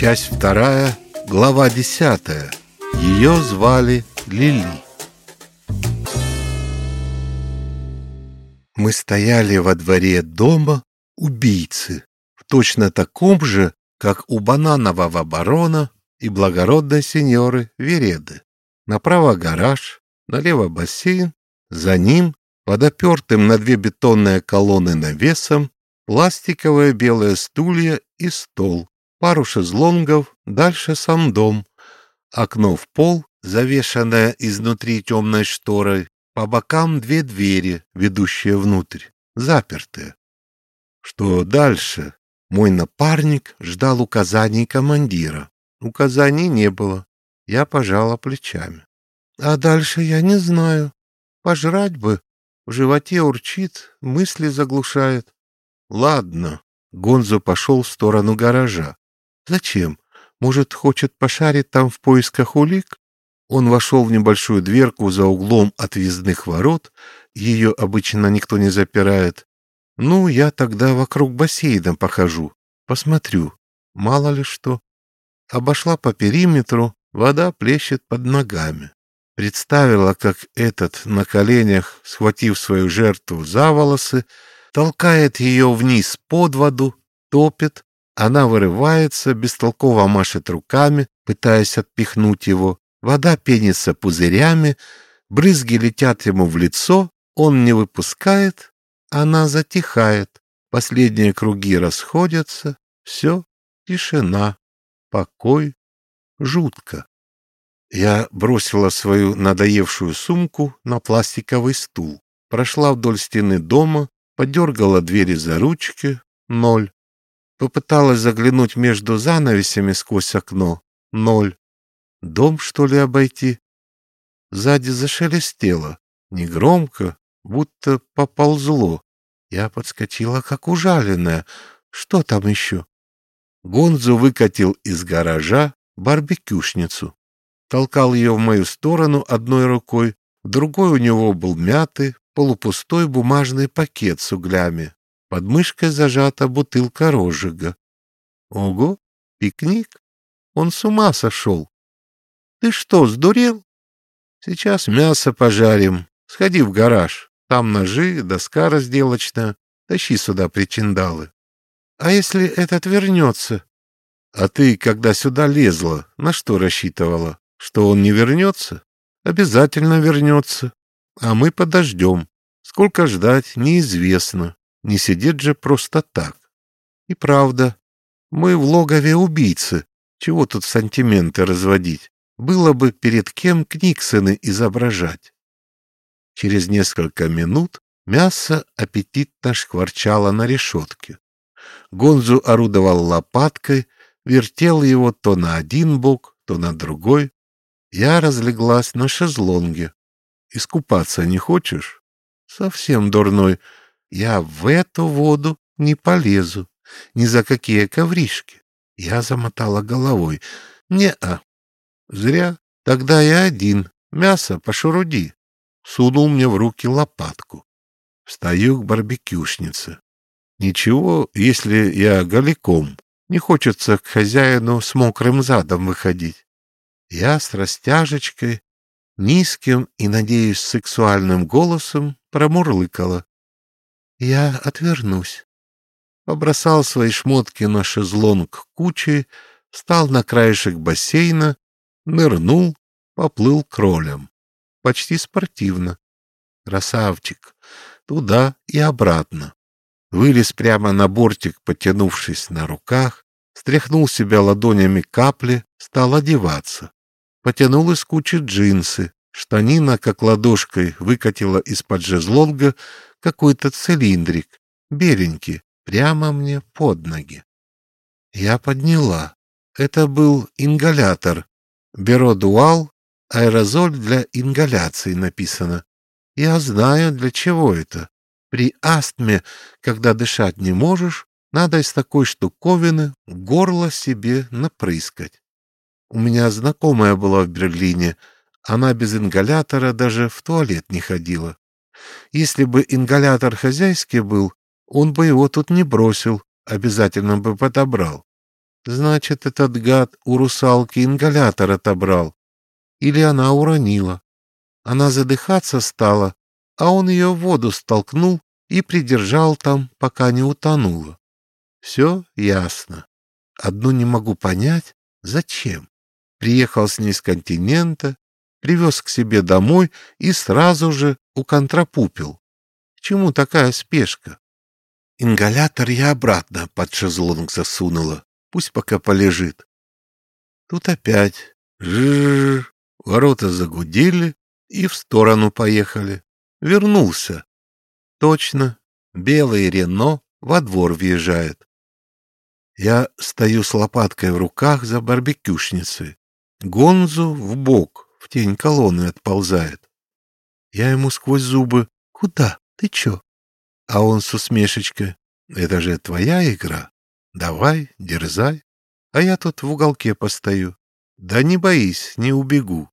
Часть вторая, глава десятая. Ее звали Лили. Мы стояли во дворе дома убийцы, в точно таком же, как у бананового барона и благородной сеньоры Вереды. Направо гараж, налево бассейн, за ним, под опертым на две бетонные колонны навесом, пластиковые белые стулья и стол, пару шезлонгов, дальше сам дом, окно в пол, завешанное изнутри темной шторой, по бокам две двери, ведущие внутрь, запертые. Что дальше? Мой напарник ждал указаний командира. Указаний не было. Я пожала плечами. А дальше я не знаю. Пожрать бы. В животе урчит, мысли заглушает. Ладно. Гонзо пошел в сторону гаража. Зачем? Может, хочет пошарить там в поисках улик? Он вошел в небольшую дверку за углом от въездных ворот. Ее обычно никто не запирает. Ну, я тогда вокруг бассейна похожу. Посмотрю. Мало ли что. Обошла по периметру, вода плещет под ногами. Представила, как этот на коленях, схватив свою жертву за волосы, толкает ее вниз под воду, топит, она вырывается, бестолково машет руками, пытаясь отпихнуть его. Вода пенится пузырями, брызги летят ему в лицо, он не выпускает, она затихает. Последние круги расходятся, все, тишина, покой, жутко. Я бросила свою надоевшую сумку на пластиковый стул, прошла вдоль стены дома, подергала двери за ручки, ноль. Попыталась заглянуть между занавесями сквозь окно, ноль. Дом, что ли, обойти? Сзади зашелестело, негромко, будто поползло. Я подскочила, как ужаленная. Что там еще? Гонзу выкатил из гаража барбекюшницу толкал ее в мою сторону одной рукой, другой у него был мятый, полупустой бумажный пакет с углями. Под мышкой зажата бутылка розжига. Ого, пикник? Он с ума сошел. Ты что, сдурел? Сейчас мясо пожарим. Сходи в гараж. Там ножи, доска разделочная. Тащи сюда причиндалы. А если этот вернется? А ты, когда сюда лезла, на что рассчитывала? Что он не вернется? Обязательно вернется. А мы подождем. Сколько ждать, неизвестно. Не сидит же просто так. И правда, мы в логове убийцы. Чего тут сантименты разводить? Было бы перед кем Книксоны изображать. Через несколько минут мясо аппетитно шкварчало на решетке. Гонзу орудовал лопаткой, вертел его то на один бок, то на другой, я разлеглась на шезлонге. Искупаться не хочешь? Совсем дурной. Я в эту воду не полезу. Ни за какие ковришки. Я замотала головой. Не-а. Зря. Тогда я один. Мясо пошуруди. Сунул мне в руки лопатку. Встаю к барбекюшнице. Ничего, если я голиком. Не хочется к хозяину с мокрым задом выходить. Я с растяжечкой, низким и, надеюсь, сексуальным голосом промурлыкала. Я отвернусь. Побросал свои шмотки на шезлонг кучей, встал на краешек бассейна, нырнул, поплыл кролем. Почти спортивно. Красавчик. Туда и обратно. Вылез прямо на бортик, потянувшись на руках, стряхнул себя ладонями капли, стал одеваться потянул из кучи джинсы. Штанина, как ладошкой, выкатила из-под жезлонга какой-то цилиндрик, беленький, прямо мне под ноги. Я подняла. Это был ингалятор. Беро Дуал, аэрозоль для ингаляции написано. Я знаю, для чего это. При астме, когда дышать не можешь, надо из такой штуковины горло себе напрыскать. У меня знакомая была в Берлине. Она без ингалятора даже в туалет не ходила. Если бы ингалятор хозяйский был, он бы его тут не бросил, обязательно бы подобрал. Значит, этот гад у русалки ингалятор отобрал. Или она уронила. Она задыхаться стала, а он ее в воду столкнул и придержал там, пока не утонула. Все ясно. Одну не могу понять, зачем. Приехал с ней с континента, привез к себе домой и сразу же уконтрапупил. К чему такая спешка? Ингалятор я обратно под шезлонг засунула. Пусть пока полежит. Тут опять жжж, ворота загудели и в сторону поехали. Вернулся. Точно, белый Рено во двор въезжает. Я стою с лопаткой в руках за барбекюшницей. Гонзу в бок, тень колонны отползает. Я ему сквозь зубы «Куда? Ты чё?» А он с усмешечкой «Это же твоя игра. Давай, дерзай. А я тут в уголке постою. Да не боись, не убегу».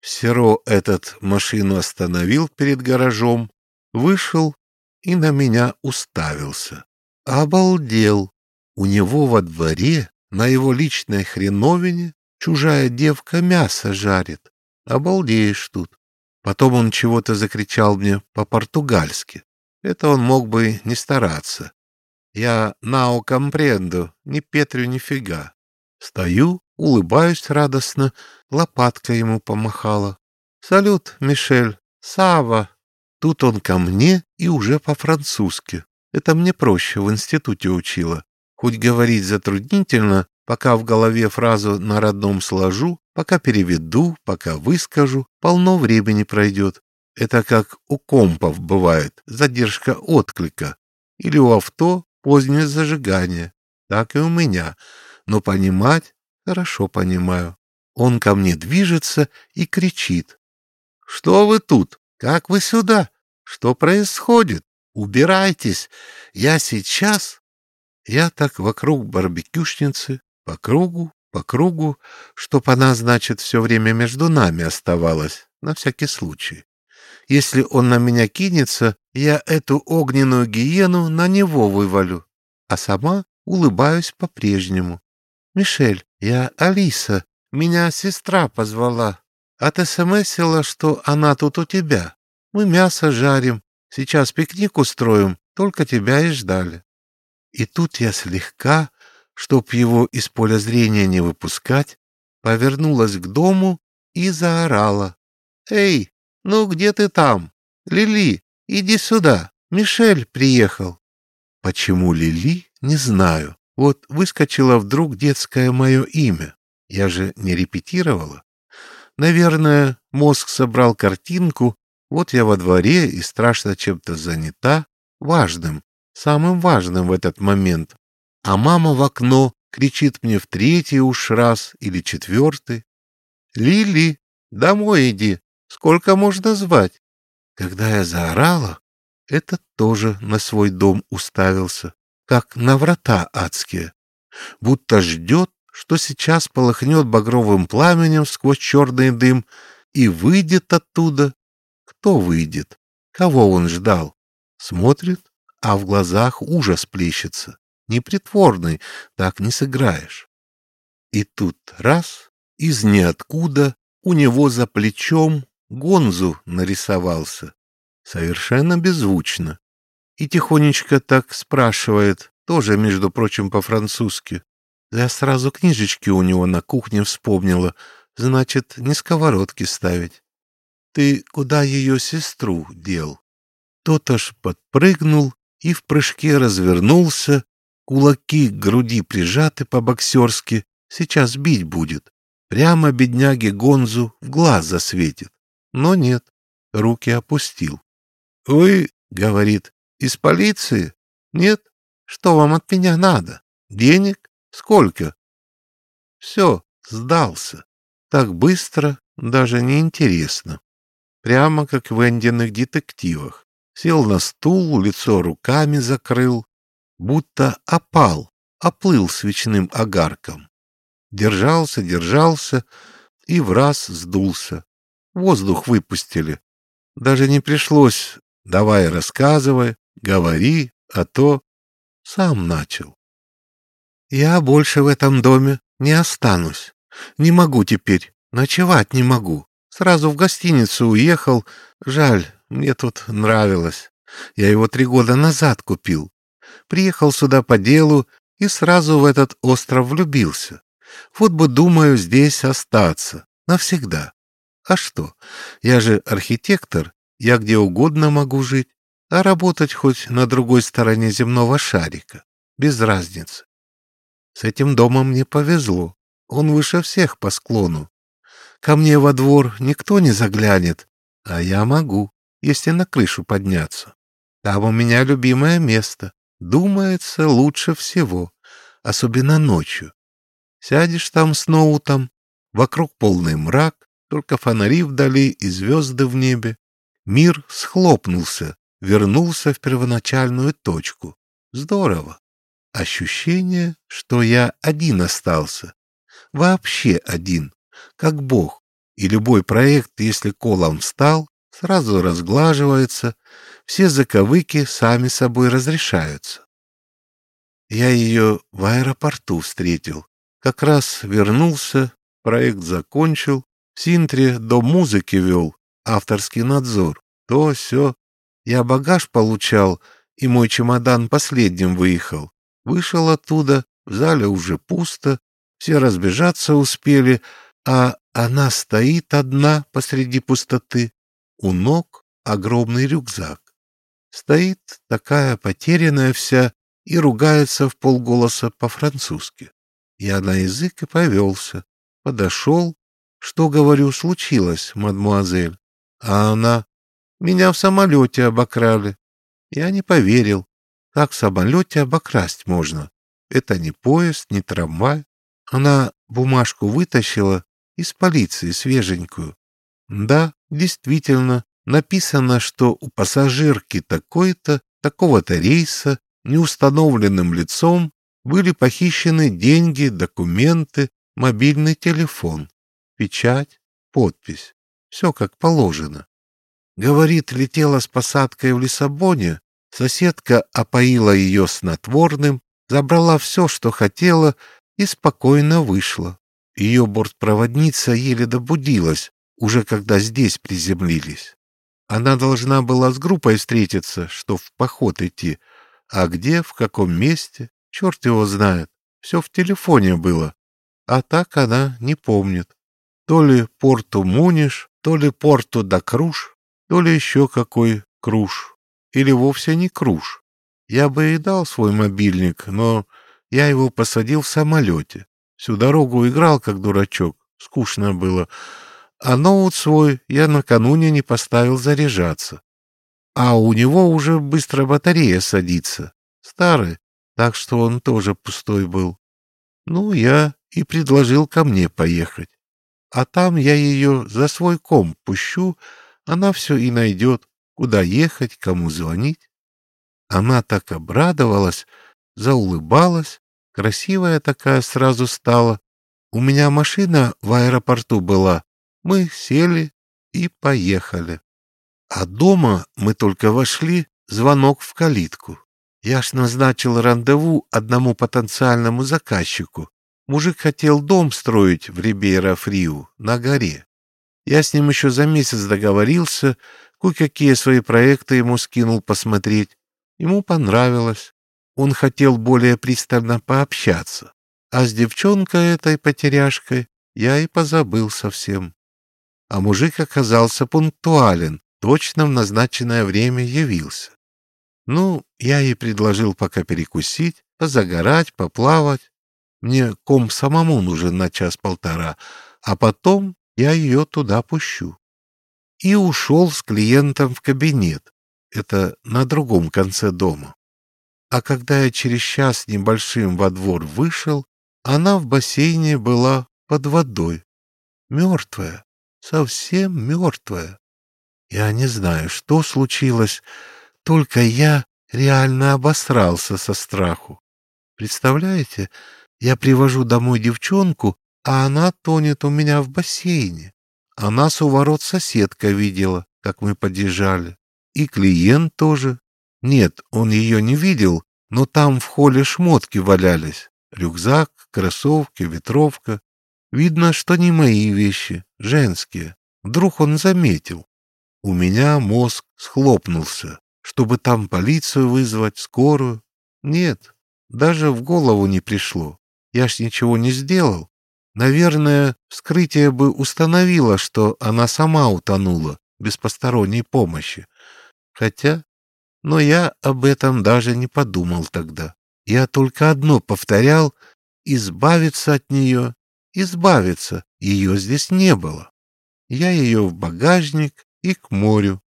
Серо этот машину остановил перед гаражом, вышел и на меня уставился. Обалдел. У него во дворе, на его личной хреновине, чужая девка мясо жарит. Обалдеешь тут. Потом он чего-то закричал мне по-португальски. Это он мог бы не стараться. Я нау компренду, ни Петрю нифига. Стою, улыбаюсь радостно, лопаткой ему помахала. «Салют, Мишель! Сава!» Тут он ко мне и уже по-французски. Это мне проще, в институте учила. Хоть говорить затруднительно, Пока в голове фразу на родном сложу, пока переведу, пока выскажу, полно времени пройдет. Это как у компов бывает, задержка отклика. Или у авто позднее зажигание. Так и у меня. Но понимать хорошо понимаю. Он ко мне движется и кричит. «Что вы тут? Как вы сюда? Что происходит? Убирайтесь! Я сейчас...» Я так вокруг барбекюшницы по кругу, по кругу, чтоб она, значит, все время между нами оставалась, на всякий случай. Если он на меня кинется, я эту огненную гиену на него вывалю, а сама улыбаюсь по-прежнему. «Мишель, я Алиса, меня сестра позвала. От смсила, что она тут у тебя. Мы мясо жарим, сейчас пикник устроим, только тебя и ждали». И тут я слегка, чтоб его из поля зрения не выпускать, повернулась к дому и заорала. «Эй, ну где ты там? Лили, иди сюда, Мишель приехал». Почему Лили, не знаю. Вот выскочило вдруг детское мое имя. Я же не репетировала. Наверное, мозг собрал картинку, вот я во дворе и страшно чем-то занята, важным, самым важным в этот момент, а мама в окно кричит мне в третий уж раз или четвертый. «Лили, домой иди! Сколько можно звать?» Когда я заорала, этот тоже на свой дом уставился, как на врата адские, будто ждет, что сейчас полыхнет багровым пламенем сквозь черный дым и выйдет оттуда. Кто выйдет? Кого он ждал? Смотрит, а в глазах ужас плещется непритворный, так не сыграешь. И тут раз, из ниоткуда, у него за плечом Гонзу нарисовался, совершенно беззвучно. И тихонечко так спрашивает, тоже, между прочим, по-французски. Я сразу книжечки у него на кухне вспомнила, значит, не сковородки ставить. Ты куда ее сестру дел? Тот аж подпрыгнул и в прыжке развернулся Кулаки к груди прижаты по-боксерски, сейчас бить будет. Прямо бедняге Гонзу в глаз засветит. Но нет, руки опустил. «Вы, — говорит, — из полиции? Нет? Что вам от меня надо? Денег? Сколько?» Все, сдался. Так быстро, даже неинтересно. Прямо как в эндиных детективах. Сел на стул, лицо руками закрыл, будто опал, оплыл свечным огарком. Держался, держался и в раз сдулся. Воздух выпустили. Даже не пришлось «давай рассказывай, говори, а то...» Сам начал. Я больше в этом доме не останусь. Не могу теперь, ночевать не могу. Сразу в гостиницу уехал. Жаль, мне тут нравилось. Я его три года назад купил. Приехал сюда по делу и сразу в этот остров влюбился. Вот бы, думаю, здесь остаться. Навсегда. А что? Я же архитектор, я где угодно могу жить, а работать хоть на другой стороне земного шарика. Без разницы. С этим домом мне повезло. Он выше всех по склону. Ко мне во двор никто не заглянет, а я могу, если на крышу подняться. Там у меня любимое место. Думается, лучше всего, особенно ночью. Сядешь там с ноутом, вокруг полный мрак, только фонари вдали и звезды в небе. Мир схлопнулся, вернулся в первоначальную точку. Здорово. Ощущение, что я один остался. Вообще один, как Бог. И любой проект, если колом встал, сразу разглаживается, все заковыки сами собой разрешаются. Я ее в аэропорту встретил. Как раз вернулся, проект закончил, в Синтре до музыки вел, авторский надзор, то все. Я багаж получал, и мой чемодан последним выехал. Вышел оттуда, в зале уже пусто, все разбежаться успели, а она стоит одна посреди пустоты. У ног огромный рюкзак. Стоит такая потерянная вся и ругается в полголоса по-французски. Я на язык и повелся. Подошел. Что, говорю, случилось, мадмуазель? А она... Меня в самолете обокрали. Я не поверил. Как в самолете обокрасть можно? Это не поезд, не трамвай. Она бумажку вытащила из полиции свеженькую. Да, действительно, написано, что у пассажирки такой-то, такого-то рейса, неустановленным лицом были похищены деньги, документы, мобильный телефон, печать, подпись. Все как положено. Говорит, летела с посадкой в Лиссабоне, соседка опоила ее снотворным, забрала все, что хотела, и спокойно вышла. Ее бортпроводница еле добудилась, уже когда здесь приземлились. Она должна была с группой встретиться, что в поход идти, а где, в каком месте, черт его знает. Все в телефоне было, а так она не помнит. То ли порту Муниш, то ли порту Дакруш, то ли еще какой круж. Или вовсе не круж. Я бы и дал свой мобильник, но я его посадил в самолете. Всю дорогу играл, как дурачок. Скучно было. А ноут свой я накануне не поставил заряжаться. А у него уже быстро батарея садится. Старый, так что он тоже пустой был. Ну, я и предложил ко мне поехать. А там я ее за свой ком пущу, она все и найдет, куда ехать, кому звонить. Она так обрадовалась, заулыбалась, красивая такая сразу стала. У меня машина в аэропорту была. Мы сели и поехали. А дома мы только вошли, звонок в калитку. Я ж назначил рандеву одному потенциальному заказчику. Мужик хотел дом строить в Рибейро-Фриу, на горе. Я с ним еще за месяц договорился, кое-какие свои проекты ему скинул посмотреть. Ему понравилось. Он хотел более пристально пообщаться. А с девчонкой этой потеряшкой я и позабыл совсем. А мужик оказался пунктуален, точно в назначенное время явился. Ну, я ей предложил пока перекусить, позагорать, поплавать. Мне ком самому нужен на час-полтора, а потом я ее туда пущу. И ушел с клиентом в кабинет. Это на другом конце дома. А когда я через час небольшим во двор вышел, она в бассейне была под водой. Мертвая, совсем мертвая. Я не знаю, что случилось, только я реально обосрался со страху. Представляете, я привожу домой девчонку, а она тонет у меня в бассейне. А нас у ворот соседка видела, как мы подъезжали. И клиент тоже. Нет, он ее не видел, но там в холле шмотки валялись. Рюкзак, кроссовки, ветровка. Видно, что не мои вещи, женские. Вдруг он заметил. У меня мозг схлопнулся, чтобы там полицию вызвать, скорую. Нет, даже в голову не пришло. Я ж ничего не сделал. Наверное, вскрытие бы установило, что она сама утонула, без посторонней помощи. Хотя, но я об этом даже не подумал тогда. Я только одно повторял — избавиться от нее, избавиться, ее здесь не было. Я ее в багажник и к морю.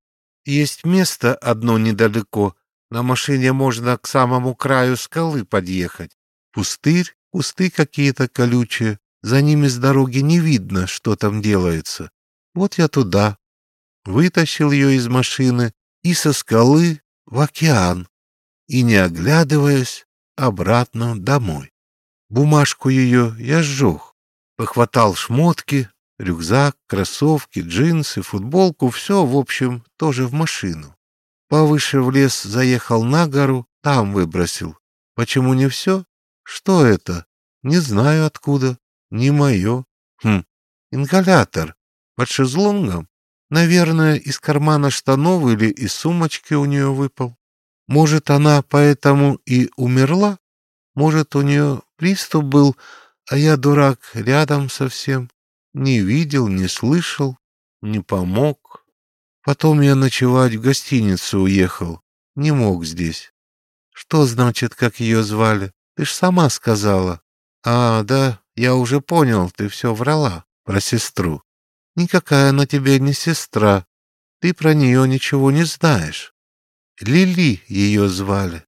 Есть место одно недалеко, на машине можно к самому краю скалы подъехать. Пустырь, кусты какие-то колючие, за ними с дороги не видно, что там делается. Вот я туда. Вытащил ее из машины и со скалы в океан. И, не оглядываясь, обратно домой. Бумажку ее я сжег. Похватал шмотки, рюкзак, кроссовки, джинсы, футболку, все, в общем, тоже в машину. Повыше в лес заехал на гору, там выбросил. Почему не все? Что это? Не знаю откуда. Не мое. Хм, ингалятор. Под шезлонгом? Наверное, из кармана штанов или из сумочки у нее выпал. Может, она поэтому и умерла? Может, у нее приступ был, а я, дурак, рядом совсем. Не видел, не слышал, не помог. Потом я ночевать в гостиницу уехал. Не мог здесь. Что значит, как ее звали? Ты ж сама сказала. А, да, я уже понял, ты все врала про сестру. Никакая она тебе не сестра. Ты про нее ничего не знаешь. Лили ее звали.